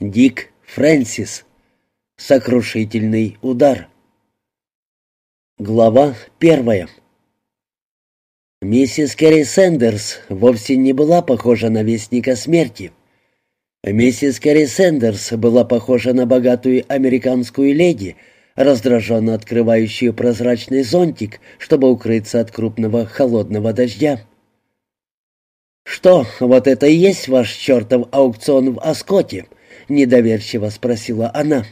Дик Фрэнсис. Сокрушительный удар. Глава первая. Миссис Керри Сэндерс вовсе не была похожа на вестника смерти. Миссис Керри Сэндерс была похожа на богатую американскую леди, раздраженно открывающую прозрачный зонтик, чтобы укрыться от крупного холодного дождя. «Что, вот это и есть ваш чертов аукцион в Оскоте?» — недоверчиво спросила она.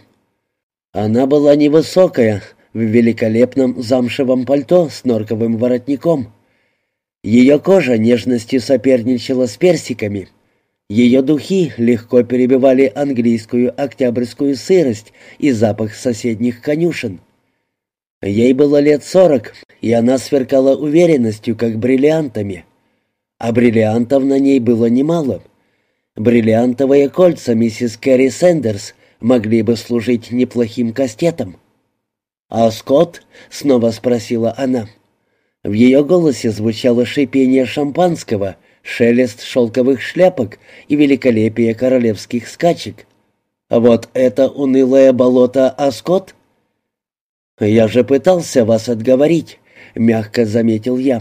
Она была невысокая, в великолепном замшевом пальто с норковым воротником. Ее кожа нежностью соперничала с персиками. Ее духи легко перебивали английскую октябрьскую сырость и запах соседних конюшен. Ей было лет сорок, и она сверкала уверенностью, как бриллиантами. А бриллиантов на ней было немало — Бриллиантовые кольца миссис Кэрри Сэндерс могли бы служить неплохим кастетом. «А Скотт?» — снова спросила она. В ее голосе звучало шипение шампанского, шелест шелковых шляпок и великолепие королевских скачек. «А вот это унылое болото Аскот?» «Я же пытался вас отговорить», — мягко заметил я.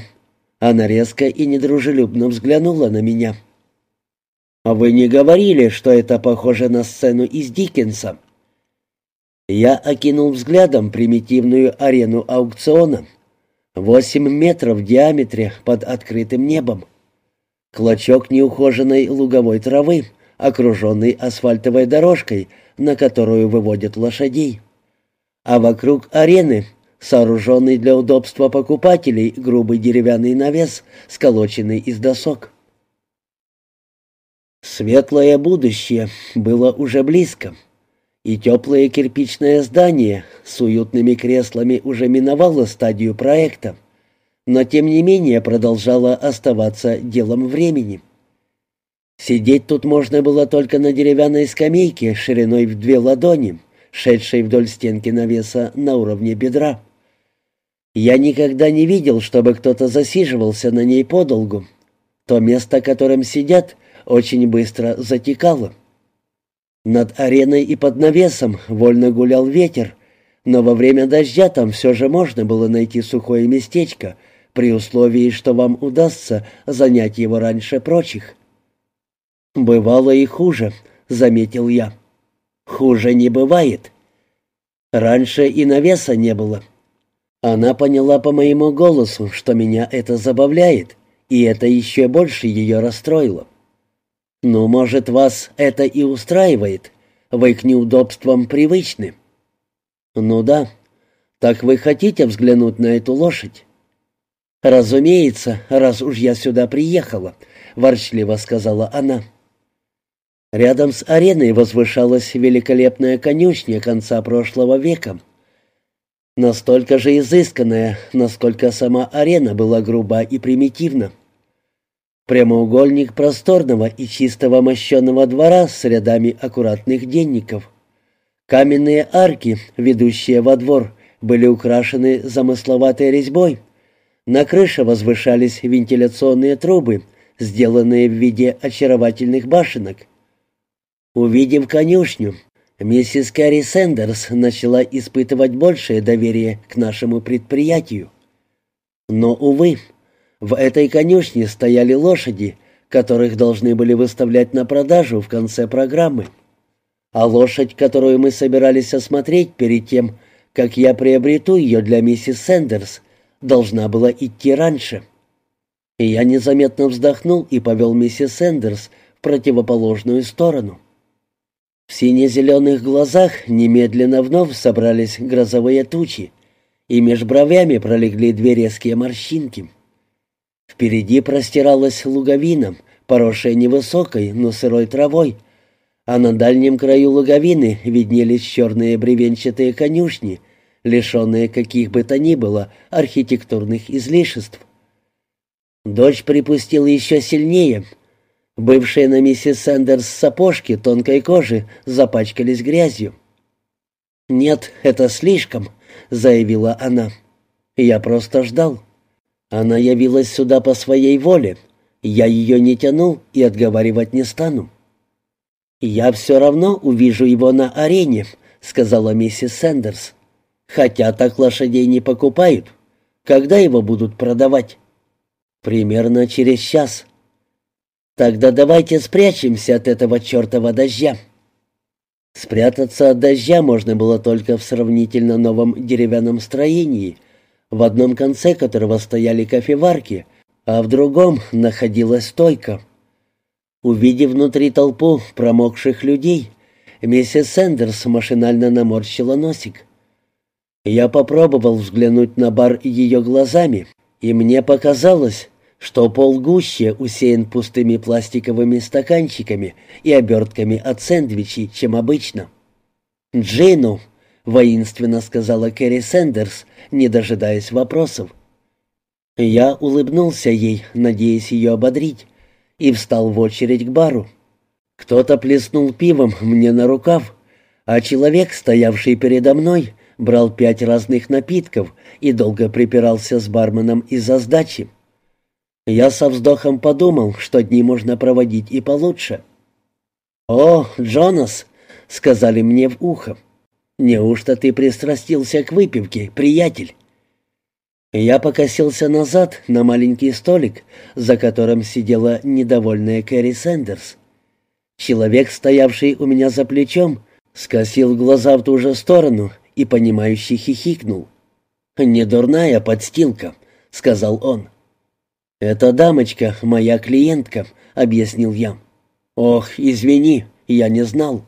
Она резко и недружелюбно взглянула на меня. «А вы не говорили, что это похоже на сцену из Диккенса?» Я окинул взглядом примитивную арену аукциона. Восемь метров в диаметре под открытым небом. Клочок неухоженной луговой травы, окруженный асфальтовой дорожкой, на которую выводят лошадей. А вокруг арены сооруженный для удобства покупателей грубый деревянный навес, сколоченный из досок. Светлое будущее было уже близко, и теплое кирпичное здание с уютными креслами уже миновало стадию проекта, но тем не менее продолжало оставаться делом времени. Сидеть тут можно было только на деревянной скамейке шириной в две ладони, шедшей вдоль стенки навеса на уровне бедра. Я никогда не видел, чтобы кто-то засиживался на ней подолгу. То место, которым сидят, очень быстро затекало. Над ареной и под навесом вольно гулял ветер, но во время дождя там все же можно было найти сухое местечко, при условии, что вам удастся занять его раньше прочих. «Бывало и хуже», — заметил я. «Хуже не бывает. Раньше и навеса не было». Она поняла по моему голосу, что меня это забавляет, и это еще больше ее расстроило. «Ну, может, вас это и устраивает? Вы к неудобствам привычны?» «Ну да. Так вы хотите взглянуть на эту лошадь?» «Разумеется, раз уж я сюда приехала», — ворчливо сказала она. Рядом с ареной возвышалась великолепная конюшня конца прошлого века. Настолько же изысканная, насколько сама арена была груба и примитивна. Прямоугольник просторного и чистого мощенного двора с рядами аккуратных денников. Каменные арки, ведущие во двор, были украшены замысловатой резьбой. На крыше возвышались вентиляционные трубы, сделанные в виде очаровательных башенок. Увидев конюшню, миссис Кэрри Сэндерс начала испытывать большее доверие к нашему предприятию. Но, увы, в этой конюшне стояли лошади, которых должны были выставлять на продажу в конце программы. А лошадь, которую мы собирались осмотреть перед тем, как я приобрету ее для миссис Сэндерс, должна была идти раньше. И я незаметно вздохнул и повел миссис Сэндерс в противоположную сторону. В сине-зеленых глазах немедленно вновь собрались грозовые тучи, и меж бровями пролегли две резкие морщинки. Впереди простиралась луговина, поросшая невысокой, но сырой травой, а на дальнем краю луговины виднелись черные бревенчатые конюшни, лишенные каких бы то ни было архитектурных излишеств. Дождь припустил еще сильнее. Бывшие на миссис Сэндерс сапожки тонкой кожи запачкались грязью. «Нет, это слишком», — заявила она. «Я просто ждал». Она явилась сюда по своей воле. Я ее не тянул и отговаривать не стану. «Я все равно увижу его на арене», — сказала миссис Сэндерс. «Хотя так лошадей не покупают. Когда его будут продавать?» «Примерно через час». «Тогда давайте спрячемся от этого чертова дождя». Спрятаться от дождя можно было только в сравнительно новом деревянном строении, в одном конце которого стояли кофеварки, а в другом находилась стойка. Увидев внутри толпу промокших людей, миссис Сэндерс машинально наморщила носик. Я попробовал взглянуть на бар ее глазами, и мне показалось, что пол гуще усеян пустыми пластиковыми стаканчиками и обертками от сэндвичей, чем обычно. «Джину!» — воинственно сказала Кэрри Сэндерс, не дожидаясь вопросов. Я улыбнулся ей, надеясь ее ободрить, и встал в очередь к бару. Кто-то плеснул пивом мне на рукав, а человек, стоявший передо мной, брал пять разных напитков и долго припирался с барменом из-за сдачи. Я со вздохом подумал, что дни можно проводить и получше. «О, Джонас!» — сказали мне в ухо. «Неужто ты пристрастился к выпивке, приятель?» Я покосился назад на маленький столик, за которым сидела недовольная Кэрри Сэндерс. Человек, стоявший у меня за плечом, скосил глаза в ту же сторону и, понимающе хихикнул. «Не дурная подстилка», — сказал он. «Эта дамочка моя клиентка», — объяснил я. «Ох, извини, я не знал».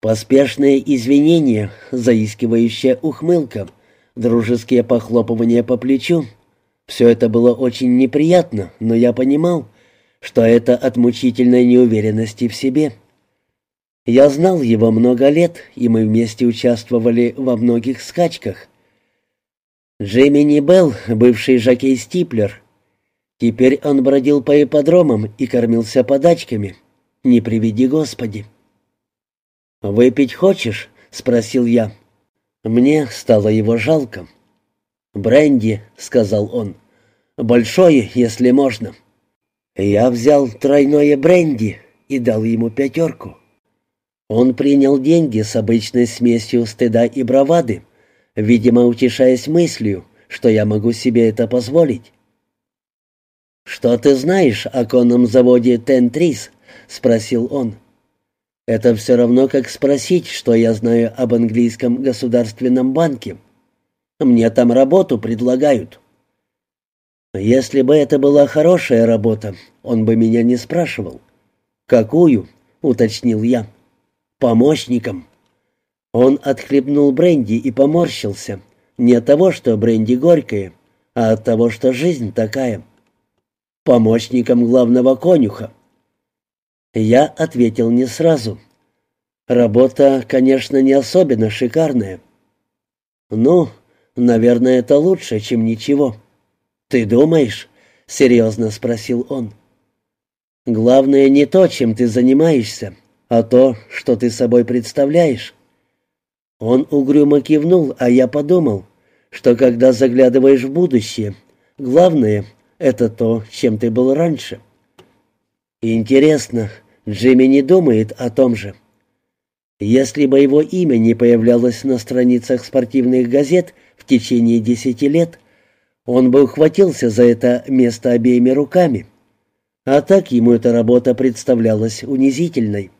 Поспешное извинение, заискивающая ухмылка — дружеские похлопывания по плечу. Все это было очень неприятно, но я понимал, что это от мучительной неуверенности в себе. Я знал его много лет, и мы вместе участвовали во многих скачках. Джеймини Белл, бывший жокей Стиплер. Теперь он бродил по ипподромам и кормился подачками. Не приведи Господи. «Выпить хочешь?» — спросил я. Мне стало его жалко. «Бренди», — сказал он, — «большое, если можно». Я взял тройное бренди и дал ему пятерку. Он принял деньги с обычной смесью стыда и бравады, видимо, утешаясь мыслью, что я могу себе это позволить. «Что ты знаешь о конном заводе Тентрис?» — спросил он. Это все равно, как спросить, что я знаю об английском государственном банке. Мне там работу предлагают. Если бы это была хорошая работа, он бы меня не спрашивал. «Какую?» — уточнил я. «Помощником». Он отхлебнул бренди и поморщился. Не от того, что бренди горькое, а от того, что жизнь такая. Помощником главного конюха. Я ответил не сразу. Работа, конечно, не особенно шикарная. Ну, наверное, это лучше, чем ничего. Ты думаешь? серьезно спросил он. Главное не то, чем ты занимаешься, а то, что ты собой представляешь. Он угрюмо кивнул, а я подумал, что когда заглядываешь в будущее, главное — это то, чем ты был раньше. Интересно, Джимми не думает о том же. Если бы его имя не появлялось на страницах спортивных газет в течение десяти лет, он бы ухватился за это место обеими руками. А так ему эта работа представлялась унизительной.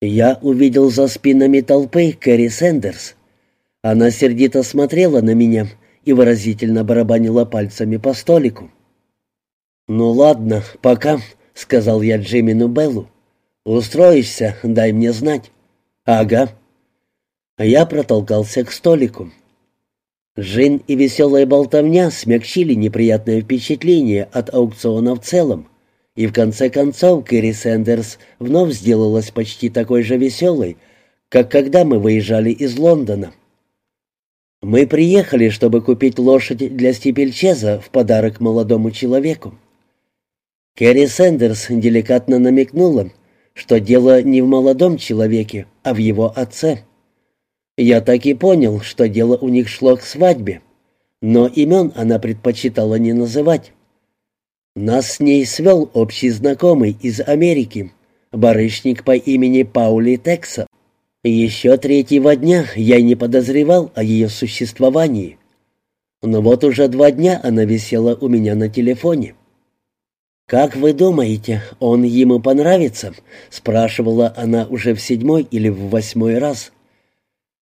Я увидел за спинами толпы Кэрри Сэндерс. Она сердито смотрела на меня и выразительно барабанила пальцами по столику. «Ну ладно, пока», — сказал я Джимину Беллу. «Устроишься, дай мне знать». «Ага». Я протолкался к столику. Жин и веселая болтовня смягчили неприятное впечатление от аукциона в целом, и в конце концов Кэрри Сэндерс вновь сделалась почти такой же веселой, как когда мы выезжали из Лондона. Мы приехали, чтобы купить лошадь для стипельчеза в подарок молодому человеку. Кэрри Сэндерс деликатно намекнула, что дело не в молодом человеке, а в его отце. Я так и понял, что дело у них шло к свадьбе, но имен она предпочитала не называть. Нас с ней свел общий знакомый из Америки, барышник по имени Паули Текса. Еще третьего дня я не подозревал о ее существовании. Но вот уже два дня она висела у меня на телефоне. «Как вы думаете, он ему понравится?» — спрашивала она уже в седьмой или в восьмой раз.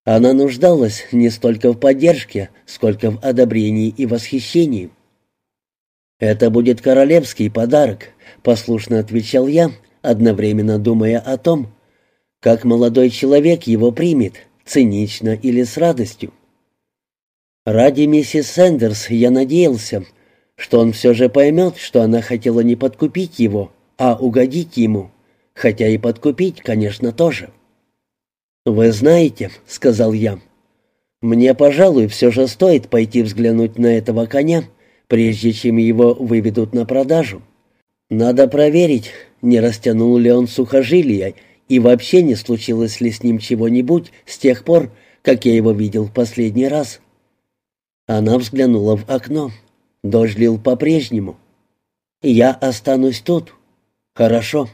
Она нуждалась не столько в поддержке, сколько в одобрении и восхищении. «Это будет королевский подарок», — послушно отвечал я, одновременно думая о том, как молодой человек его примет, цинично или с радостью. Ради миссис Сэндерс я надеялся, что он все же поймет, что она хотела не подкупить его, а угодить ему, хотя и подкупить, конечно, тоже. «Вы знаете», — сказал я, — «мне, пожалуй, все же стоит пойти взглянуть на этого коня, прежде чем его выведут на продажу. Надо проверить, не растянул ли он сухожилия и вообще не случилось ли с ним чего-нибудь с тех пор, как я его видел в последний раз». Она взглянула в окно. Дождь лил по-прежнему. «Я останусь тут». «Хорошо».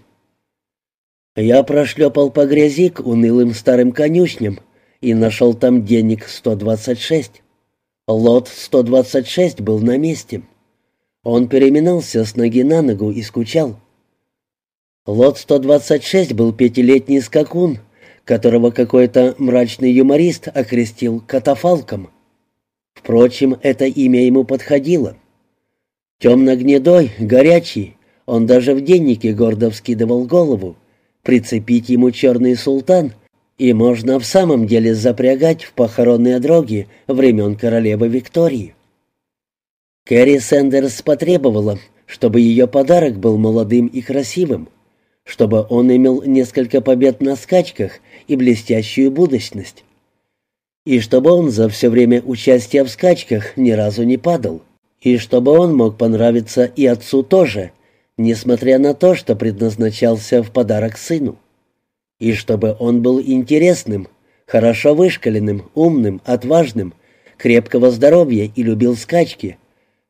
Я прошлепал по грязи к унылым старым конюшням и нашел там денег 126. Лот 126 был на месте. Он переминался с ноги на ногу и скучал. Лот 126 был пятилетний скакун, которого какой-то мрачный юморист окрестил катафалком. Впрочем, это имя ему подходило. Темно-гнедой, горячий, он даже в деннике гордо вскидывал голову. Прицепить ему черный султан, и можно в самом деле запрягать в похоронные дроги времен королевы Виктории. Кэрри Сэндерс потребовала, чтобы ее подарок был молодым и красивым, чтобы он имел несколько побед на скачках и блестящую будущность и чтобы он за все время участия в скачках ни разу не падал, и чтобы он мог понравиться и отцу тоже, несмотря на то, что предназначался в подарок сыну, и чтобы он был интересным, хорошо вышкаленным, умным, отважным, крепкого здоровья и любил скачки,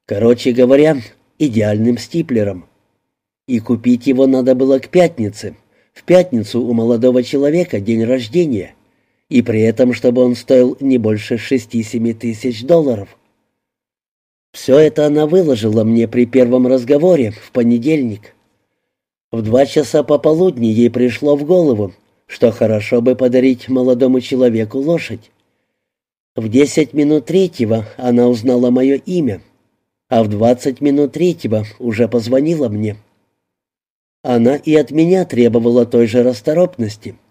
короче говоря, идеальным стиплером. И купить его надо было к пятнице. В пятницу у молодого человека день рождения — и при этом, чтобы он стоил не больше шести-семи тысяч долларов. Все это она выложила мне при первом разговоре в понедельник. В два часа пополудни ей пришло в голову, что хорошо бы подарить молодому человеку лошадь. В десять минут третьего она узнала мое имя, а в двадцать минут третьего уже позвонила мне. Она и от меня требовала той же расторопности —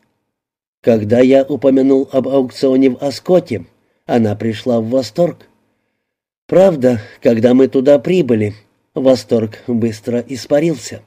когда я упомянул об аукционе в Оскоте, она пришла в восторг. Правда, когда мы туда прибыли, восторг быстро испарился.